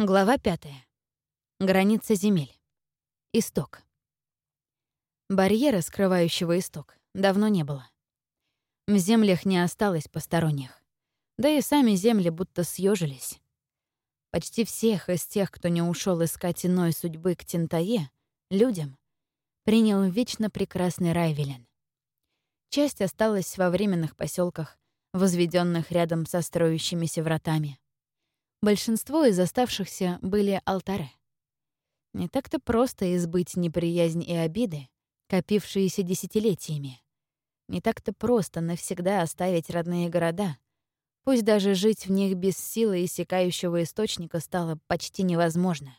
Глава пятая. Граница земель. Исток. Барьера, скрывающего исток, давно не было. В землях не осталось посторонних. Да и сами земли будто съежились. Почти всех из тех, кто не ушел искать иной судьбы к Тентае, людям, принял вечно прекрасный Райвелен. Часть осталась во временных поселках, возведенных рядом со строящимися вратами — Большинство из оставшихся были алтаре. Не так-то просто избыть неприязнь и обиды, копившиеся десятилетиями. Не так-то просто навсегда оставить родные города. Пусть даже жить в них без силы иссякающего источника стало почти невозможно.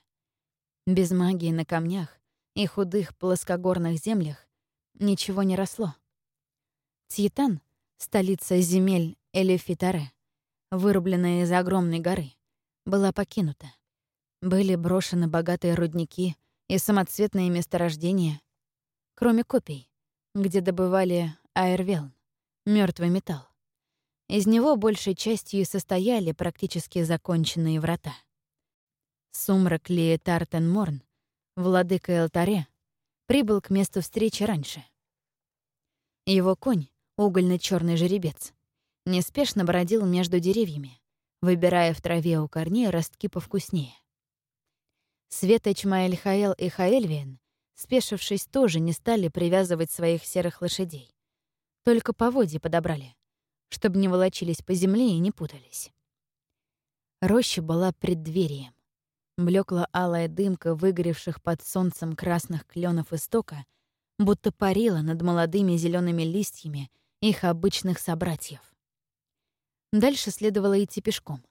Без магии на камнях и худых плоскогорных землях ничего не росло. Тьетан, столица земель Элефитаре, вырубленная из огромной горы, была покинута. Были брошены богатые рудники и самоцветные месторождения, кроме копий, где добывали аэрвелн, мертвый металл. Из него большей частью и состояли практически законченные врата. Сумрак Лиетартен Морн, владыка Элтаре, прибыл к месту встречи раньше. Его конь, угольно черный жеребец, неспешно бродил между деревьями, выбирая в траве у корней ростки повкуснее. Светоч Маэльхаэл и Хаэльвиен, спешившись, тоже не стали привязывать своих серых лошадей. Только поводья подобрали, чтобы не волочились по земле и не путались. Роща была преддверием. Блекла алая дымка выгоревших под солнцем красных кленов истока, будто парила над молодыми зелеными листьями их обычных собратьев. Дальше следовало идти пешком.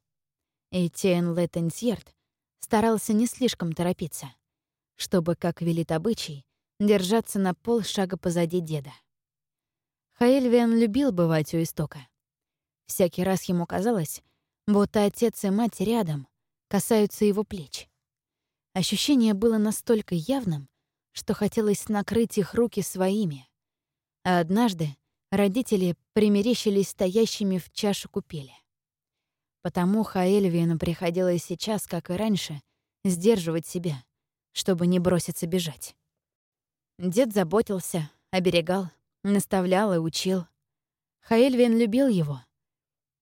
Этьен Леттенсьерт старался не слишком торопиться, чтобы, как велит обычай, держаться на полшага позади деда. Хаэльвиан любил бывать у истока. Всякий раз ему казалось, будто отец и мать рядом, касаются его плеч. Ощущение было настолько явным, что хотелось накрыть их руки своими. А однажды родители примерещились стоящими в чашу купели. Потому Хаэльвину приходилось сейчас, как и раньше, сдерживать себя, чтобы не броситься бежать. Дед заботился, оберегал, наставлял и учил. Хаэльвин любил его.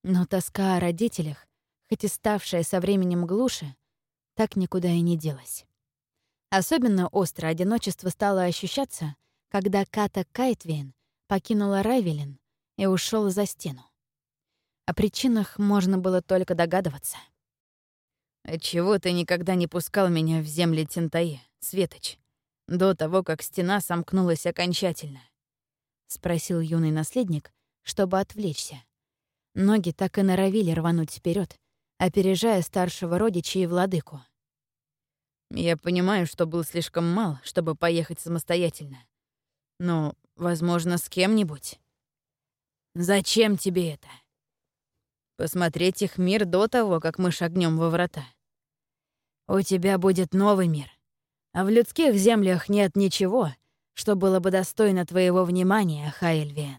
Но тоска о родителях, хоть и ставшая со временем глуше, так никуда и не делась. Особенно остро одиночество стало ощущаться, когда Ката Кайтвейн покинула Райвелин и ушел за стену. О причинах можно было только догадываться. «Отчего ты никогда не пускал меня в земли Тентаи, Светоч, до того, как стена сомкнулась окончательно?» — спросил юный наследник, чтобы отвлечься. Ноги так и норовили рвануть вперед, опережая старшего родича и владыку. «Я понимаю, что был слишком мал, чтобы поехать самостоятельно. Но Возможно, с кем-нибудь. Зачем тебе это? Посмотреть их мир до того, как мы шагнем во врата. У тебя будет новый мир. А в людских землях нет ничего, что было бы достойно твоего внимания, Хайльвен.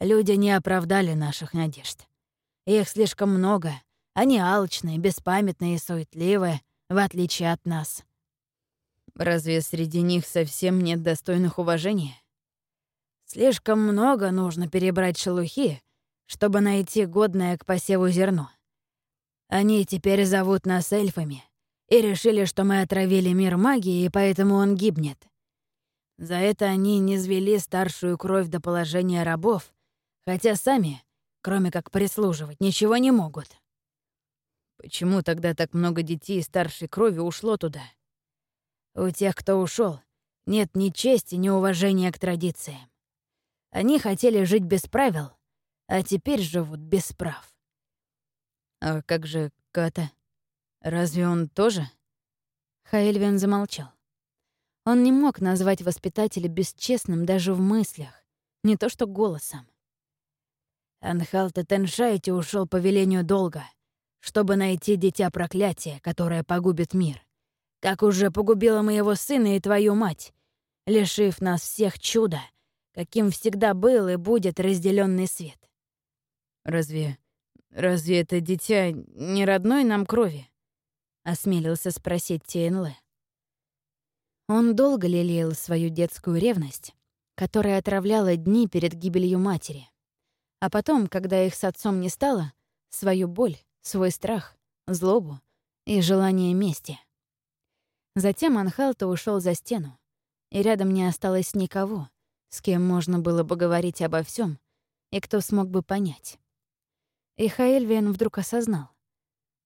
Люди не оправдали наших надежд. Их слишком много. Они алчные, беспамятные и суетливые, в отличие от нас. Разве среди них совсем нет достойных уважения? Слишком много нужно перебрать шелухи, чтобы найти годное к посеву зерно. Они теперь зовут нас эльфами и решили, что мы отравили мир магии, и поэтому он гибнет. За это они не звели старшую кровь до положения рабов, хотя сами, кроме как прислуживать, ничего не могут. Почему тогда так много детей старшей крови ушло туда? У тех, кто ушел, нет ни чести, ни уважения к традициям. Они хотели жить без правил, а теперь живут без прав. А как же Ката? Разве он тоже? Хаэльвин замолчал. Он не мог назвать воспитателя бесчестным даже в мыслях, не то что голосом. Анхалта Теншайте ушел по велению долга, чтобы найти дитя проклятия, которое погубит мир, как уже погубило моего сына и твою мать, лишив нас всех чуда — каким всегда был и будет разделенный свет. Разве... разве это дитя не родной нам крови? — осмелился спросить Тиенле. Он долго лелеял свою детскую ревность, которая отравляла дни перед гибелью матери. А потом, когда их с отцом не стало, свою боль, свой страх, злобу и желание мести. Затем Анхалта ушел за стену, и рядом не осталось никого, с кем можно было бы говорить обо всем и кто смог бы понять. И Хаэльвиен вдруг осознал.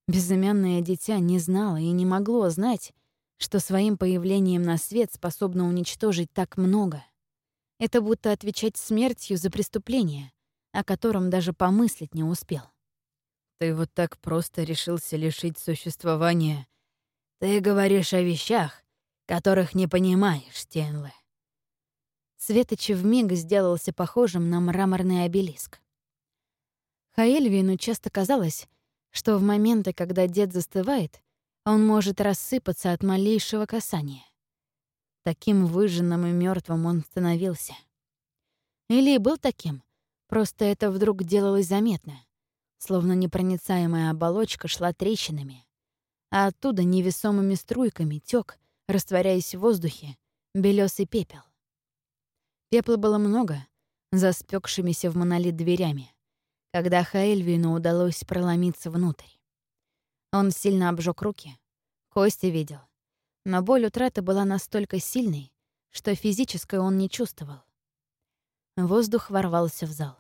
Безымянное дитя не знало и не могло знать, что своим появлением на свет способно уничтожить так много. Это будто отвечать смертью за преступление, о котором даже помыслить не успел. «Ты вот так просто решился лишить существования. Ты говоришь о вещах, которых не понимаешь, Стенле». Светочи вмиг сделался похожим на мраморный обелиск. Хаэльвину часто казалось, что в моменты, когда дед застывает, он может рассыпаться от малейшего касания. Таким выжженным и мертвым он становился. Или был таким, просто это вдруг делалось заметно, словно непроницаемая оболочка шла трещинами, а оттуда невесомыми струйками тек, растворяясь в воздухе, белесый пепел. Пепла было много, за спекшимися в монолит дверями, когда Хаэльвину удалось проломиться внутрь. Он сильно обжег руки. Кости видел. Но боль утраты была настолько сильной, что физической он не чувствовал. Воздух ворвался в зал.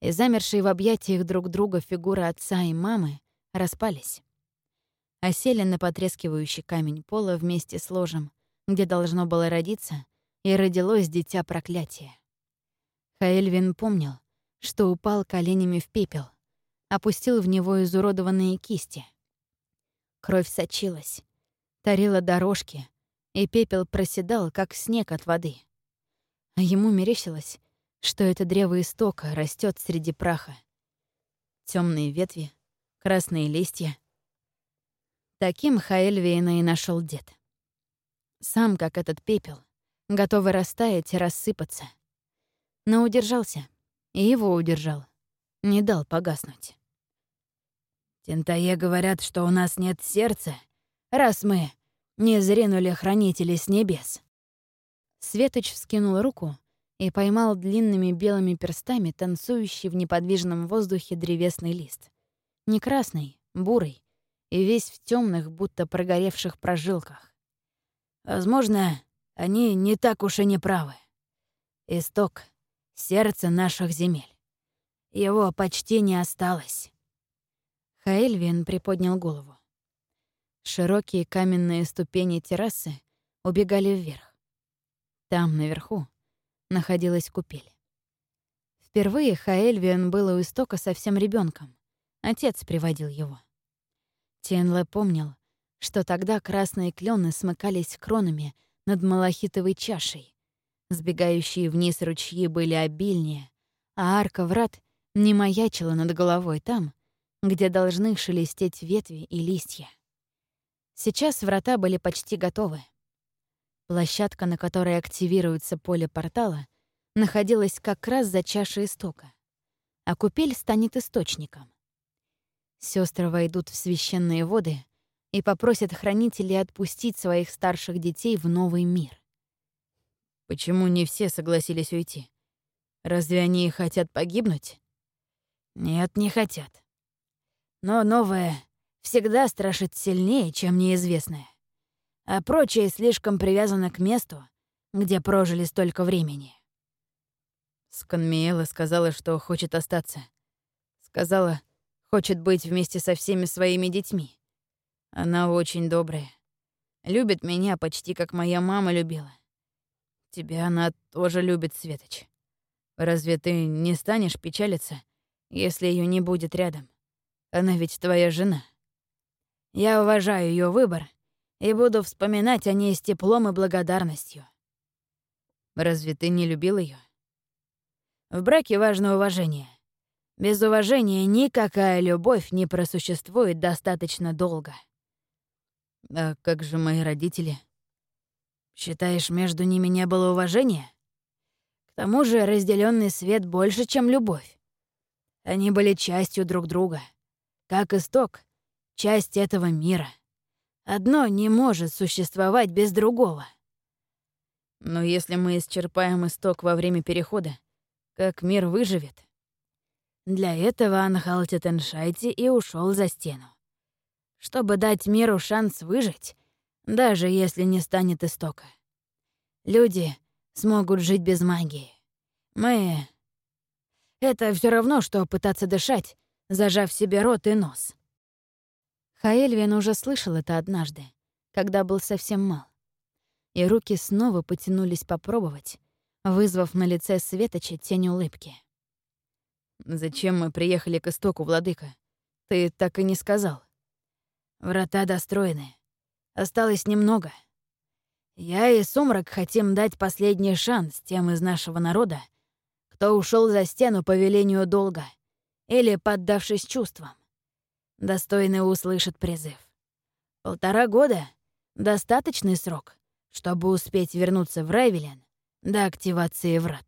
И замершие в объятиях друг друга фигуры отца и мамы распались. Осели на потрескивающий камень пола вместе с ложем, где должно было родиться, и родилось дитя проклятия. Хаэльвин помнил, что упал коленями в пепел, опустил в него изуродованные кисти. Кровь сочилась, тарила дорожки, и пепел проседал, как снег от воды. А ему мерещилось, что это древо истока растет среди праха. Темные ветви, красные листья. Таким Хаэльвейна и нашел дед. Сам, как этот пепел, готовый растаять и рассыпаться. Но удержался, и его удержал, не дал погаснуть. Тентае говорят, что у нас нет сердца, раз мы не зринули хранителей с небес. Светоч вскинул руку и поймал длинными белыми перстами танцующий в неподвижном воздухе древесный лист. Не красный, бурый, и весь в темных, будто прогоревших прожилках. Возможно, они не так уж и не правы. Исток — сердце наших земель. Его почти не осталось. Хаэльвин приподнял голову. Широкие каменные ступени террасы убегали вверх. Там, наверху, находилась купель. Впервые Хаэльвиан был у истока совсем ребенком. Отец приводил его. Тенле помнил, что тогда красные клены смыкались кронами над малахитовой чашей. Сбегающие вниз ручьи были обильнее, а арка врат не маячила над головой там, где должны шелестеть ветви и листья. Сейчас врата были почти готовы. Площадка, на которой активируется поле портала, находилась как раз за чашей истока, а купель станет источником. Сестры войдут в священные воды и попросят хранителей отпустить своих старших детей в новый мир. Почему не все согласились уйти? Разве они хотят погибнуть? Нет, не хотят. Но новое всегда страшит сильнее, чем неизвестное. А прочее слишком привязано к месту, где прожили столько времени. Сканмиэла сказала, что хочет остаться. Сказала, хочет быть вместе со всеми своими детьми. Она очень добрая. Любит меня почти как моя мама любила. Тебя она тоже любит, Светоч. Разве ты не станешь печалиться, если ее не будет рядом? Она ведь твоя жена. Я уважаю ее выбор и буду вспоминать о ней с теплом и благодарностью. Разве ты не любил ее? В браке важно уважение. Без уважения никакая любовь не просуществует достаточно долго. А как же мои родители? Считаешь, между ними не было уважения? К тому же разделенный свет больше, чем любовь. Они были частью друг друга — как исток, часть этого мира. Одно не может существовать без другого. Но если мы исчерпаем исток во время перехода, как мир выживет? Для этого Анхалтитеншайти и ушел за стену. Чтобы дать миру шанс выжить, даже если не станет истока. Люди смогут жить без магии. Мы... Это все равно, что пытаться дышать, зажав себе рот и нос. Хаэльвин уже слышал это однажды, когда был совсем мал. И руки снова потянулись попробовать, вызвав на лице Светоча тень улыбки. «Зачем мы приехали к истоку, владыка? Ты так и не сказал». «Врата достроены. Осталось немного. Я и Сумрак хотим дать последний шанс тем из нашего народа, кто ушел за стену по велению долга или поддавшись чувствам. Достойный услышит призыв. Полтора года — достаточный срок, чтобы успеть вернуться в Райвелен до активации врат.